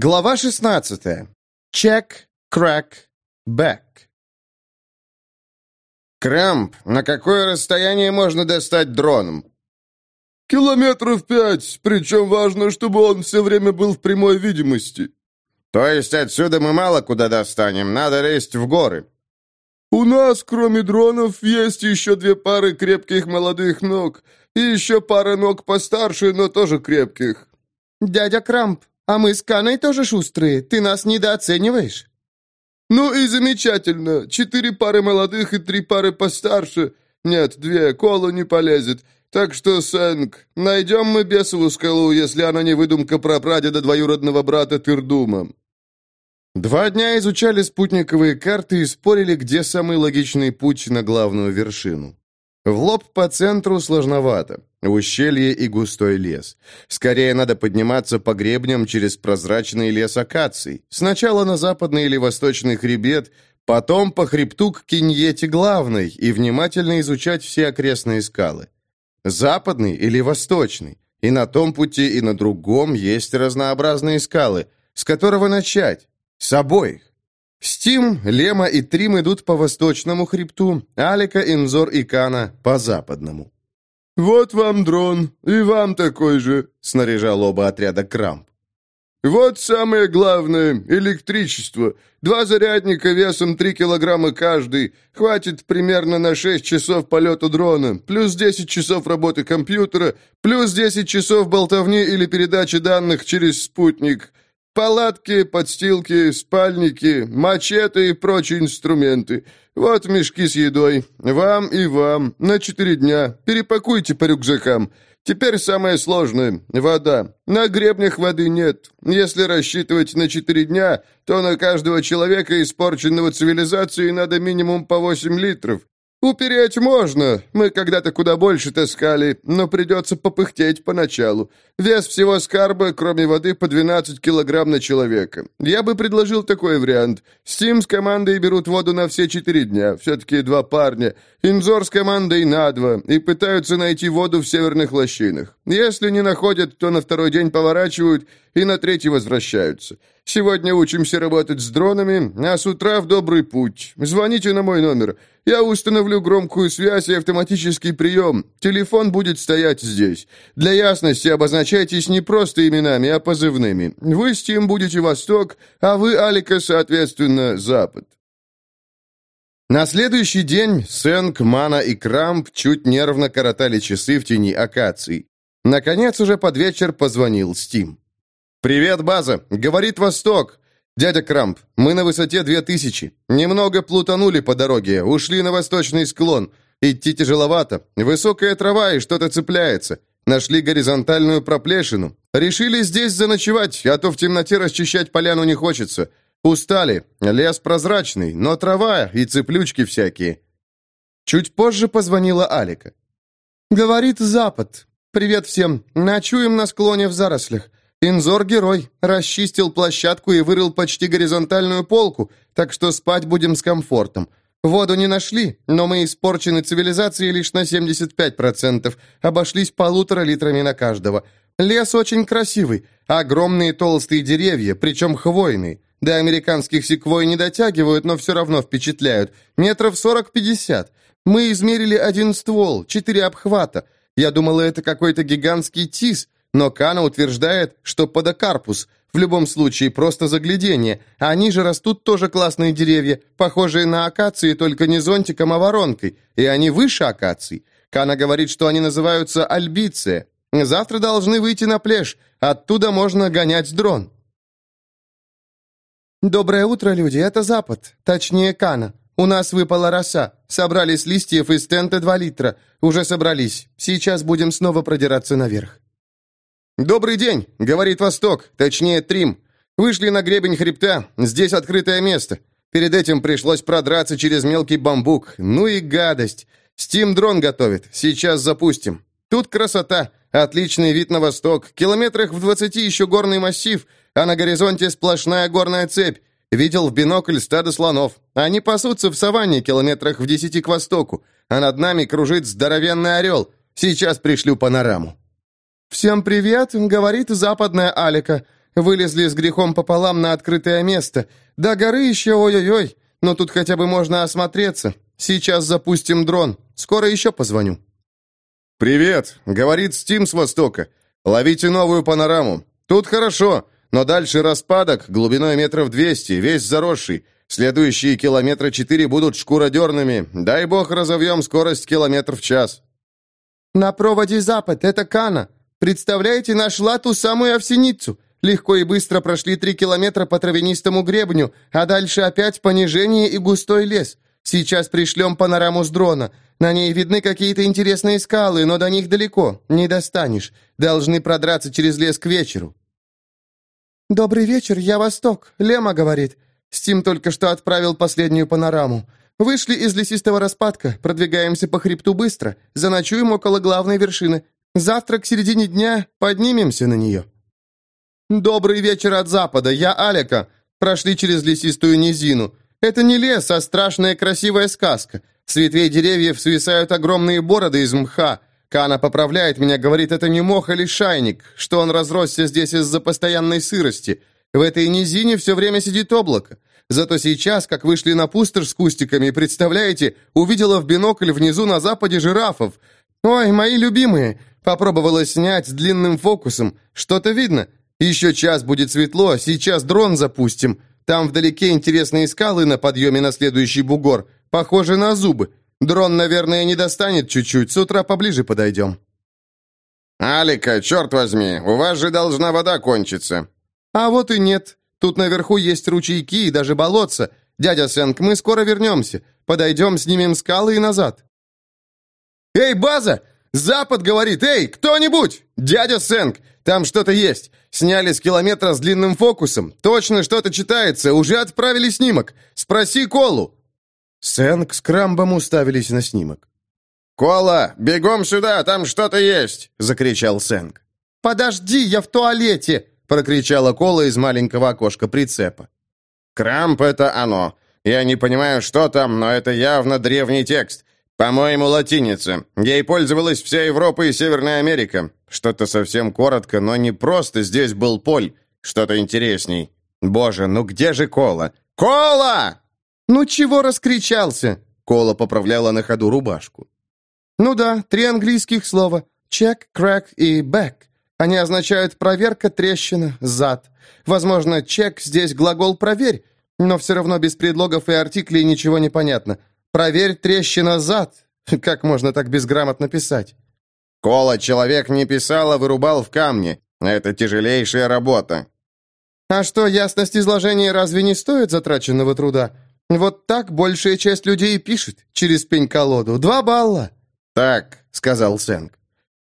Глава 16. Чек, крэк, бэк. Крамп, на какое расстояние можно достать дроном? Километров пять, причем важно, чтобы он все время был в прямой видимости. То есть отсюда мы мало куда достанем, надо лезть в горы. У нас, кроме дронов, есть еще две пары крепких молодых ног и еще пара ног постарше, но тоже крепких. Дядя Крамп, а мы с Каной тоже шустрые. Ты нас недооцениваешь?» «Ну и замечательно. Четыре пары молодых и три пары постарше. Нет, две, колу не полезет. Так что, Сэнк, найдем мы бесову скалу, если она не выдумка про прадеда двоюродного брата Тырдума». Два дня изучали спутниковые карты и спорили, где самый логичный путь на главную вершину. В лоб по центру сложновато. Ущелье и густой лес. Скорее надо подниматься по гребням через прозрачный лес акаций. Сначала на западный или восточный хребет, потом по хребту к Киньете главной и внимательно изучать все окрестные скалы. Западный или восточный. И на том пути, и на другом есть разнообразные скалы. С которого начать? С обоих. Стим, Лема и Трим идут по восточному хребту, Алика, Инзор и Кана по западному. «Вот вам дрон, и вам такой же», — снаряжал оба отряда Крамп. «Вот самое главное — электричество. Два зарядника весом 3 килограмма каждый. Хватит примерно на 6 часов полета дрона, плюс 10 часов работы компьютера, плюс 10 часов болтовни или передачи данных через спутник. Палатки, подстилки, спальники, мачете и прочие инструменты. Вот мешки с едой. Вам и вам. На четыре дня. Перепакуйте по рюкзакам. Теперь самое сложное — вода. На гребнях воды нет. Если рассчитывать на четыре дня, то на каждого человека, испорченного цивилизацией, надо минимум по восемь литров. «Упереть можно. Мы когда-то куда больше таскали, но придется попыхтеть поначалу. Вес всего скарба, кроме воды, по 12 килограмм на человека. Я бы предложил такой вариант. Стим с командой берут воду на все четыре дня. Все-таки два парня. Инзор с командой на два. И пытаются найти воду в северных лощинах. Если не находят, то на второй день поворачивают и на третий возвращаются. Сегодня учимся работать с дронами, а с утра в добрый путь. Звоните на мой номер». Я установлю громкую связь и автоматический прием. Телефон будет стоять здесь. Для ясности обозначайтесь не просто именами, а позывными. Вы с Тим будете Восток, а вы, Алика, соответственно, Запад. На следующий день Сэнк, Мана и Крамп чуть нервно коротали часы в тени акаций. Наконец, уже под вечер позвонил Стим. «Привет, база! Говорит Восток! «Дядя Крамп, мы на высоте две тысячи. Немного плутанули по дороге, ушли на восточный склон. Идти тяжеловато. Высокая трава и что-то цепляется. Нашли горизонтальную проплешину. Решили здесь заночевать, а то в темноте расчищать поляну не хочется. Устали. Лес прозрачный, но трава и цеплючки всякие». Чуть позже позвонила Алика. «Говорит Запад. Привет всем. Ночуем на склоне в зарослях. Инзор герой, расчистил площадку и вырыл почти горизонтальную полку, так что спать будем с комфортом. Воду не нашли, но мы испорчены цивилизацией лишь на 75%, обошлись полутора литрами на каждого. Лес очень красивый, огромные толстые деревья, причем хвойные. До американских секвой не дотягивают, но все равно впечатляют. Метров 40-50. Мы измерили один ствол, четыре обхвата. Я думала, это какой-то гигантский тис, но Кана утверждает, что подокарпус, в любом случае просто заглядение, а ниже растут тоже классные деревья, похожие на акации, только не зонтиком, а воронкой, и они выше акаций. Кана говорит, что они называются альбиция. Завтра должны выйти на пляж, оттуда можно гонять дрон. «Доброе утро, люди, это Запад, точнее Кана. У нас выпала роса. Собрали с листьев из тента 2 литра. Уже собрались. Сейчас будем снова продираться наверх». «Добрый день!» — говорит Восток, точнее Трим. Вышли на гребень хребта, здесь открытое место. Перед этим пришлось продраться через мелкий бамбук. Ну и гадость. Стим-дрон готовит, сейчас запустим. Тут красота, отличный вид на восток, километрах в двадцати еще горный массив, а на горизонте сплошная горная цепь. Видел в бинокль стадо слонов. Они пасутся в саванне километрах в десяти к востоку, а над нами кружит здоровенный орел. Сейчас пришлю панораму. «Всем привет!» — говорит западная Алика. Вылезли с грехом пополам на открытое место. До горы еще ой-ой-ой, но тут хотя бы можно осмотреться. Сейчас запустим дрон. Скоро еще позвоню». «Привет», — говорит Стим с востока. «Ловите новую панораму. Тут хорошо, но дальше распадок, глубиной метров двести, весь заросший. Следующие километра четыре будут шкуродерными. Дай бог разовьем скорость километр в час». «На проводе запад, это Кана. Представляете, нашла ту самую овсеницу. Легко и быстро прошли три километра по травянистому гребню, а дальше опять понижение и густой лес. Сейчас пришлем панораму с дрона. На ней видны какие-то интересные скалы, но до них далеко, не достанешь. Должны продраться через лес к вечеру». «Добрый вечер, я Восток», — Лема говорит. Стим только что отправил последнюю панораму. Вышли из лесистого распадка, продвигаемся по хребту быстро, заночуем около главной вершины. Завтра к середине дня поднимемся на нее. «Добрый вечер от запада, я Алика. Прошли через лесистую низину. Это не лес, а страшная красивая сказка. С ветвей деревьев свисают огромные бороды из мха. Кана поправляет меня, говорит, это не мох или шайник, что он разросся здесь из-за постоянной сырости. В этой низине все время сидит облако. Зато сейчас, как вышли на пустырь с кустиками, представляете, увидела в бинокль внизу на западе жирафов. Ой, мои любимые, попробовала снять с длинным фокусом. Что-то видно? Еще час будет светло, сейчас дрон запустим. Там вдалеке интересные скалы на подъеме на следующий бугор. Похожи на зубы. Дрон, наверное, не достанет чуть-чуть. С утра поближе подойдем». «Алика, черт возьми, у вас же должна вода кончиться». «А вот и нет. Тут наверху есть ручейки и даже болотца. Дядя Сэнк, мы скоро вернемся. Подойдем, снимем скалы и назад». «Эй, база! Запад говорит! Эй, кто-нибудь! Дядя Сэнк, там что-то есть. Сняли с километра с длинным фокусом. Точно что-то читается. Уже отправили снимок. Спроси Колу». Сэнк с Крамбом уставились на снимок. «Кола, бегом сюда, там что-то есть!» — закричал Сэнк. «Подожди, я в туалете!» — прокричала Кола из маленького окошка прицепа. «Крамп — это оно. Я не понимаю, что там, но это явно древний текст. «По-моему, латиница. Ей пользовалась вся Европа и Северная Америка. Что-то совсем коротко, но не просто здесь был поль. Что-то интересней. Боже, ну где же Кола? Кола!» «Ну чего раскричался?» Кола поправляла на ходу рубашку. «Ну да, три английских слова. Check, crack и back. Они означают проверка, трещина, зад. Возможно, чек здесь глагол «проверь», но все равно без предлогов и артиклей ничего не понятно. Проверь трещина зад. Как можно так безграмотно писать? Кола человек не писал, а вырубал в камне. Это тяжелейшая работа. А что, ясность изложения разве не стоит затраченного труда? Вот так большая часть людей пишет, через пень-колоду. Два балла. Так, сказал Сэнк.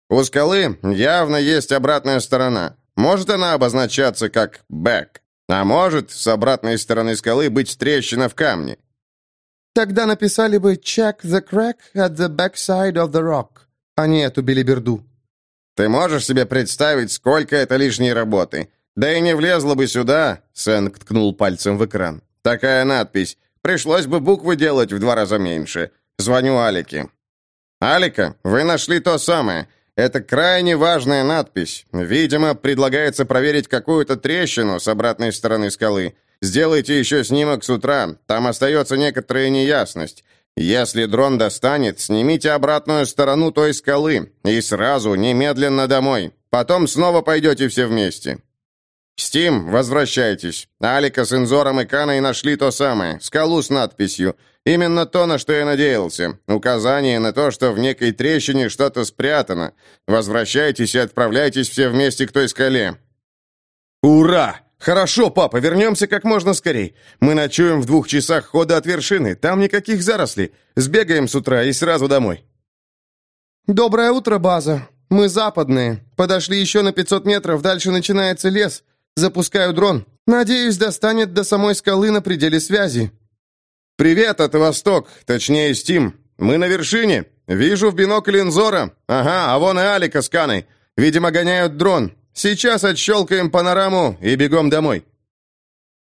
У скалы явно есть обратная сторона. Может она обозначаться как «бэк», а может с обратной стороны скалы быть трещина в камне. Тогда написали бы «Check the crack at the backside of the rock», а не эту белиберду. «Ты можешь себе представить, сколько это лишней работы? Да и не влезла бы сюда», — Сэнк ткнул пальцем в экран. «Такая надпись. Пришлось бы буквы делать в два раза меньше. Звоню Алике». «Алика, вы нашли то самое. Это крайне важная надпись. Видимо, предлагается проверить какую-то трещину с обратной стороны скалы. Сделайте еще снимок с утра, там остается некоторая неясность. Если дрон достанет, снимите обратную сторону той скалы и сразу, немедленно домой. Потом снова пойдете все вместе. «Стим, возвращайтесь. Алика с Инзором и Каной нашли то самое, скалу с надписью. Именно то, на что я надеялся. Указание на то, что в некой трещине что-то спрятано. Возвращайтесь и отправляйтесь все вместе к той скале». «Ура!» «Хорошо, папа, вернемся как можно скорей. Мы ночуем в двух часах хода от вершины, там никаких зарослей. Сбегаем с утра и сразу домой». «Доброе утро, база. Мы западные. Подошли еще на 500 метров, дальше начинается лес. Запускаю дрон. Надеюсь, достанет до самой скалы на пределе связи». «Привет, это Восток, точнее, Стим. Мы на вершине. Вижу в бинокль Инзора. Ага, а вон и Алика с Каной. Видимо, гоняют дрон. Сейчас отщелкаем панораму и бегом домой».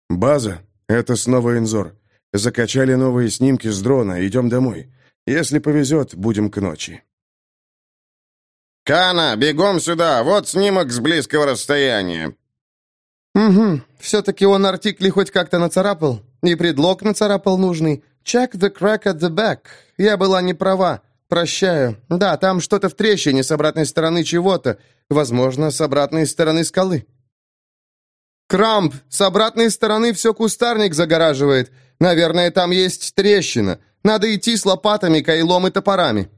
«База, это снова Инзор. Закачали новые снимки с дрона, идем домой. Если повезет, будем к ночи». «Кана, бегом сюда! Вот снимок с близкого расстояния!» «Угу, все-таки он артикли хоть как-то нацарапал, и предлог нацарапал нужный. Check the crack at the back. Я была не права. Прощаю. Да, там что-то в трещине с обратной стороны чего-то. Возможно, с обратной стороны скалы». «Крамп, с обратной стороны все кустарник загораживает. Наверное, там есть трещина. Надо идти с лопатами, кайлом и топорами».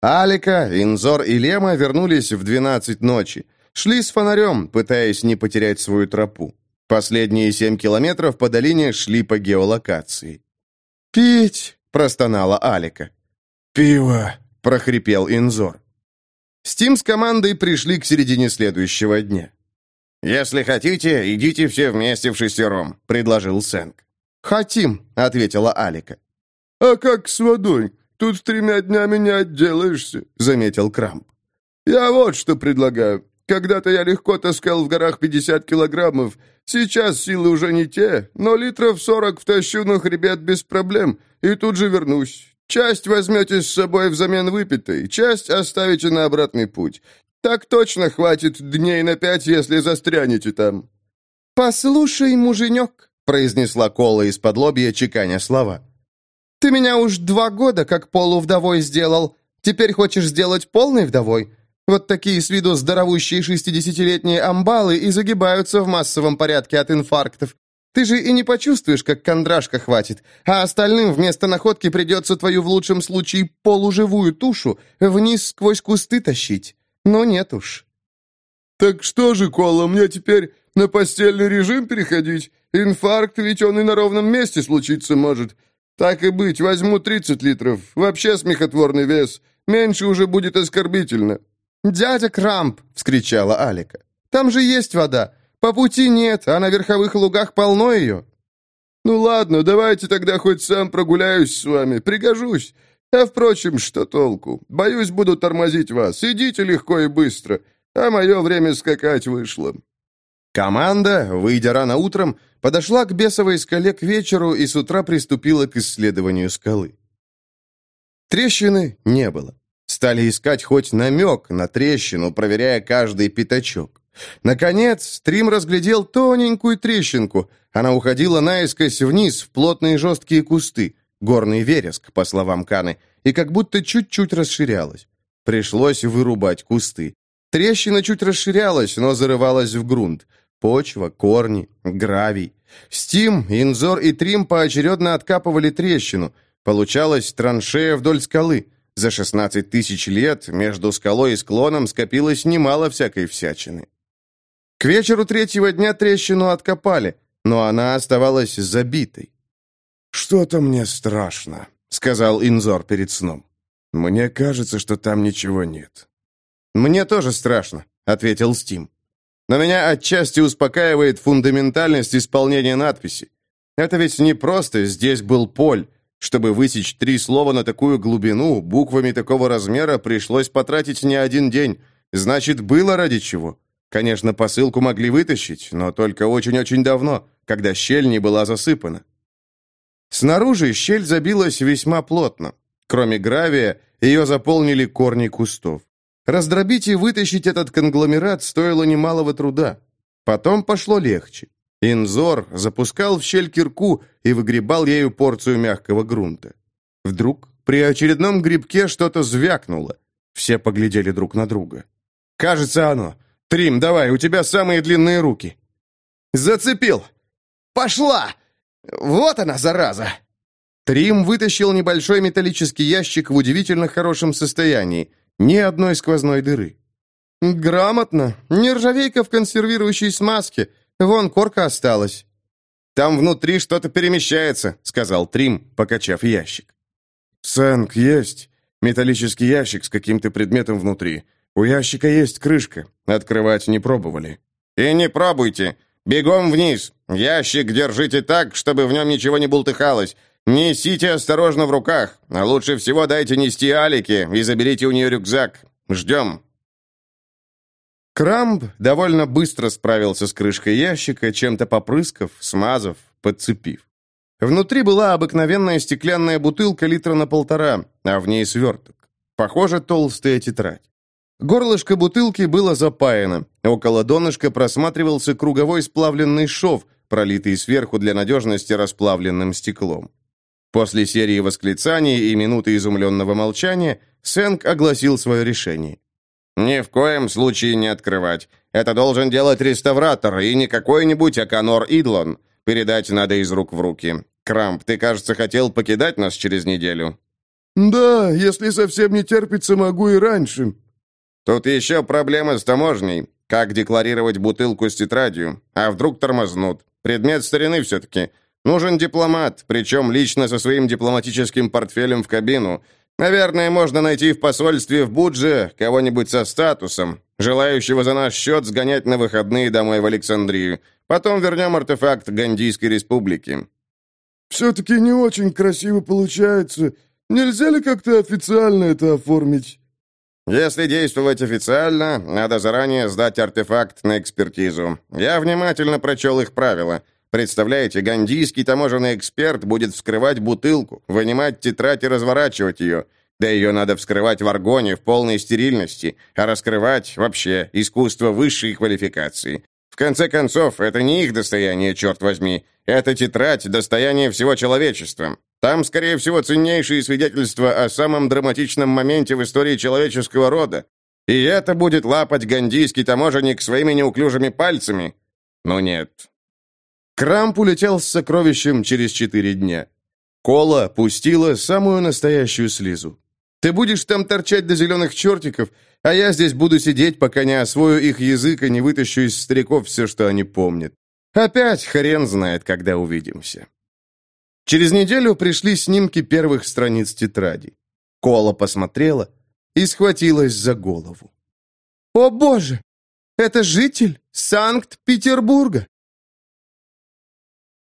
Алика, Инзор и Лема вернулись в двенадцать ночи. Шли с фонарем, пытаясь не потерять свою тропу. Последние семь километров по долине шли по геолокации. «Пить!» — простонала Алика. «Пиво!» — прохрипел Инзор. Стим с командой пришли к середине следующего дня. «Если хотите, идите все вместе в шестером», — предложил Сэнк. «Хотим», — ответила Алика. «А как с водой? Тут тремя днями не отделаешься», — заметил Крамп. «Я вот что предлагаю. Когда-то я легко таскал в горах 50 килограммов. Сейчас силы уже не те, но литров 40 втащу на хребет без проблем, и тут же вернусь. Часть возьмете с собой взамен выпитой, часть оставите на обратный путь. Так точно хватит дней на пять, если застрянете там». «Послушай, муженек», — произнесла Кола из-под лобья, чеканя слова. «Ты меня уж два года как полувдовой сделал. Теперь хочешь сделать полной вдовой? Вот такие с виду здоровущие шестидесятилетние амбалы и загибаются в массовом порядке от инфарктов. Ты же и не почувствуешь, как кондрашка хватит, а остальным вместо находки придется твою в лучшем случае полуживую тушу вниз сквозь кусты тащить. Но нет уж». «Так что же, Кола, мне теперь на постельный режим переходить? Инфаркт ведь он и на ровном месте случиться может. Так и быть, возьму 30 литров. Вообще смехотворный вес. Меньше уже будет оскорбительно». «Дядя Крамп!» — вскричала Алика. «Там же есть вода. По пути нет, а на верховых лугах полно ее». «Ну ладно, давайте тогда хоть сам прогуляюсь с вами. Пригожусь. А, впрочем, что толку? Боюсь, буду тормозить вас. Идите легко и быстро. А мое время скакать вышло». Команда, выйдя рано утром, подошла к бесовой скале к вечеру и с утра приступила к исследованию скалы. Трещины не было. Стали искать хоть намек на трещину, проверяя каждый пятачок. Наконец, Стрим разглядел тоненькую трещинку. Она уходила наискось вниз в плотные жесткие кусты, горный вереск, по словам Каны, и как будто чуть-чуть расширялась. Пришлось вырубать кусты. Трещина чуть расширялась, но зарывалась в грунт. Почва, корни, гравий. Стим, Инзор и Трим поочередно откапывали трещину. Получалась траншея вдоль скалы. За 16 тысяч лет между скалой и склоном скопилось немало всякой всячины. К вечеру третьего дня трещину откопали, но она оставалась забитой. «Что-то мне страшно», — сказал Инзор перед сном. «Мне кажется, что там ничего нет». «Мне тоже страшно», — ответил Стим. «Но меня отчасти успокаивает фундаментальность исполнения надписи. Это ведь не просто «здесь был Поль», чтобы высечь три слова на такую глубину, буквами такого размера пришлось потратить не один день. Значит, было ради чего. Конечно, посылку могли вытащить, но только очень-очень давно, когда щель не была засыпана. Снаружи щель забилась весьма плотно. Кроме гравия, ее заполнили корни кустов. Раздробить и вытащить этот конгломерат стоило немалого труда. Потом пошло легче. Инзор запускал в щель кирку и выгребал ею порцию мягкого грунта. Вдруг при очередном грибке что-то звякнуло. Все поглядели друг на друга. «Кажется, оно. Трим, давай, у тебя самые длинные руки». «Зацепил! Пошла! Вот она, зараза!» Трим вытащил небольшой металлический ящик в удивительно хорошем состоянии. Ни одной сквозной дыры. «Грамотно. Нержавейка в консервирующей смазке. Вон корка осталась». «Там внутри что-то перемещается», — сказал Трим, покачав ящик. «Сэнк есть. Металлический ящик с каким-то предметом внутри. У ящика есть крышка. Открывать не пробовали». «И не пробуйте. Бегом вниз. Ящик держите так, чтобы в нем ничего не бултыхалось. Несите осторожно в руках, а лучше всего дайте нести Алике и заберите у нее рюкзак. Ждем». Крамб довольно быстро справился с крышкой ящика, чем-то попрыскав, смазав, подцепив. Внутри была обыкновенная стеклянная бутылка литра на полтора, а в ней сверток. Похоже, толстая тетрадь. Горлышко бутылки было запаяно. Около донышка просматривался круговой сплавленный шов, пролитый сверху для надежности расплавленным стеклом. После серии восклицаний и минуты изумленного молчания Сэнк огласил свое решение. «Ни в коем случае не открывать. Это должен делать реставратор, и не какой-нибудь Аканор Идлон. Передать надо из рук в руки. Крамп, ты, кажется, хотел покидать нас через неделю?» «Да, если совсем не терпится, могу и раньше». «Тут еще проблема с таможней. Как декларировать бутылку с тетрадью? А вдруг тормознут? Предмет старины все-таки. Нужен дипломат, причем лично со своим дипломатическим портфелем в кабину. Наверное, можно найти в посольстве в Будже кого-нибудь со статусом, желающего за наш счет сгонять на выходные домой в Александрию. Потом вернем артефакт Гандийской республики». «Все-таки не очень красиво получается. Нельзя ли как-то официально это оформить?» «Если действовать официально, надо заранее сдать артефакт на экспертизу. Я внимательно прочел их правила. Представляете, гандийский таможенный эксперт будет вскрывать бутылку, вынимать тетрадь и разворачивать ее. Да ее надо вскрывать в аргоне в полной стерильности, а раскрывать вообще искусство высшей квалификации. В конце концов, это не их достояние, черт возьми. Эта тетрадь – достояние всего человечества. Там, скорее всего, ценнейшие свидетельства о самом драматичном моменте в истории человеческого рода. И это будет лапать гандийский таможенник своими неуклюжими пальцами? Ну нет, Крамп улетел с сокровищем через четыре дня. Кола пустила самую настоящую слизу. Ты будешь там торчать до зеленых чертиков, а я здесь буду сидеть, пока не освою их язык и не вытащу из стариков все, что они помнят. Опять хрен знает, когда увидимся. Через неделю пришли снимки первых страниц тетради. Кола посмотрела и схватилась за голову. «О, Боже! Это житель Санкт-Петербурга!»